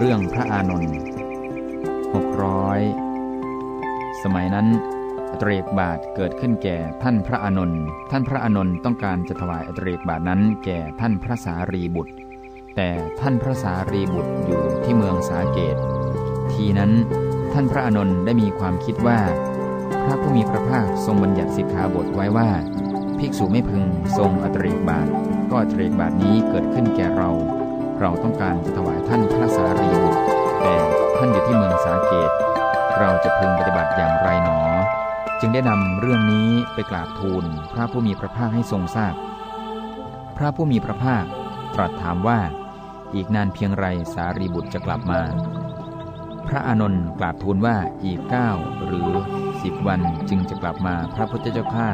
เรื่องพระอานนท์หกร้อยสมัยนั้นอัตเรกบาทเกิดขึ้นแก่ท่านพระอานนท์ท่านพระอานนท์ต้องการจะถวายอัตเรกบาทนั้นแก่ท่านพระสารีบุตร แต่ท่านพระสารีบุตรอยู่ที่เมืองสาเกต ทีนั้นท่านพระอานนท์ได้มีความคิดว่า พระผู้มีพระภาคทรงบัญญัติสิกขาบทไว้ว่า ภิกษุไม่พึงทรงอัตเรกบาท ก็อัตเรกบาทนี้เกิดขึ้นแก่เรา เราต้องการจะถวายท่านพระส สาเกต เราจะพึงปฏิบัติอย่างไรหนอ จึงได้นำเรื่องนี้ไปกราบทูลพระผู้มีพระภาคให้ทรงทราบพพระผู้มีพระภาคตรัสถามว่า อีกนานเพียงไรสารีบุตรจะกลับมา พระอานนท์กราบทูลว่าอีกเก้าหรือสิบวันจึงจะกลับมาพระพุทธเจ้าข้า